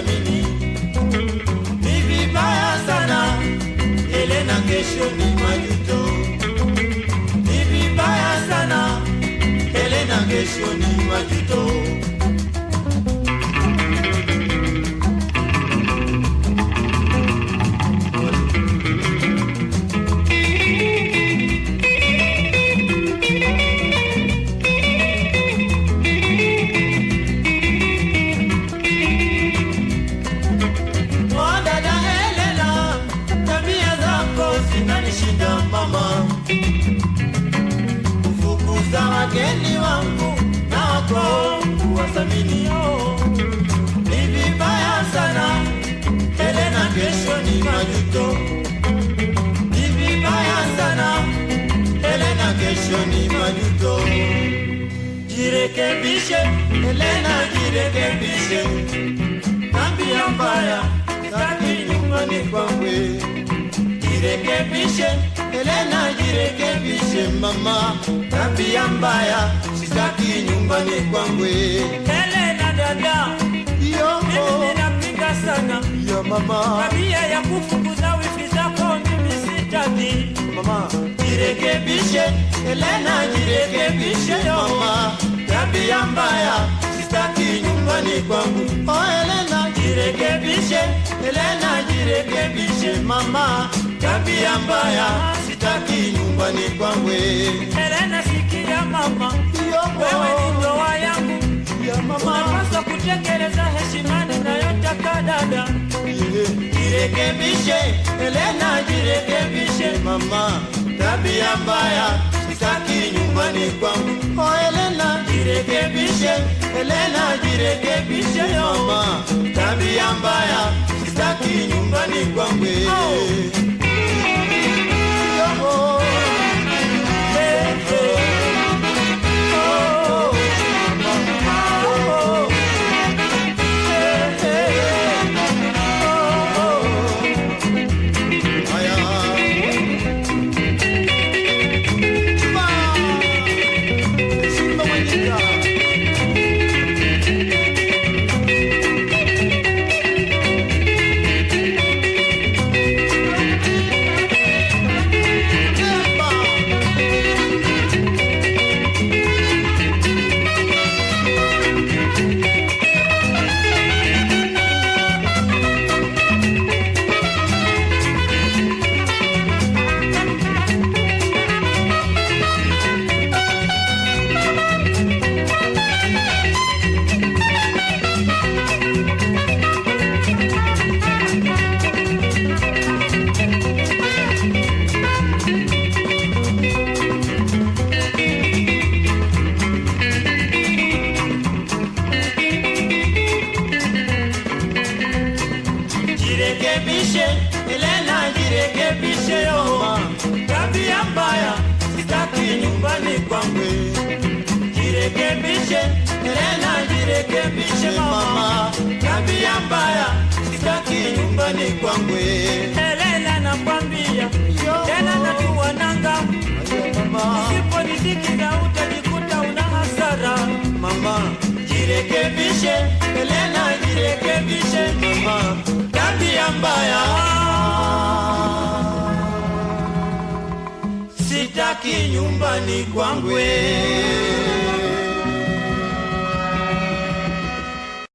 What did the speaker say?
wathamini. Ni vibaya sana, Elena, kesho ni majuto. Ni vibaya sana, Elena, kesho ni majuto. Kesho ni majuto. Jirekebishe Elena, jirekebishe tabia mbaya sitaki nyumbani kwangwe. Jirekebishe Elena, jirekebishe mama, tabia mbaya sitaki nyumbani kwangwe. Elena dada, mimi Yo, ninapinga sana yo mama, tabia ya kufukuza wifi zako, mimi sitaki. Jirekebishe Elena, jirekebishe mama, tabia mbaya sitaki nyumbani kwangu. Oh Elena, jirekebishe Elena, jirekebishe mama, tabia mbaya sitaki nyumbani kwangu. Elena sikia mama, wewe ni ndoa yangu, Ya mama, unapaswa kutekeleza heshima ninayotaka dada. jirekebishe Elena, jirekebishe mama, tabia mbaya. Sitaki nyumbani kwangu. Oh Elena, jirekebishe. Elena, jirekebishe mama, tabia mbaya. Sitaki nyumbani kwangu. Yo, Jirekebishe, Elena, jirekebishe mama. Tabia mbaya sitaki nyumbani kwangu. Helena, nakwambia tena natua nanga, usiponisikiza utajikuta una hasara. Mama, jirekebishe, Helena jirekebishe mama. Tabia mbaya sitaki nyumbani kwangu.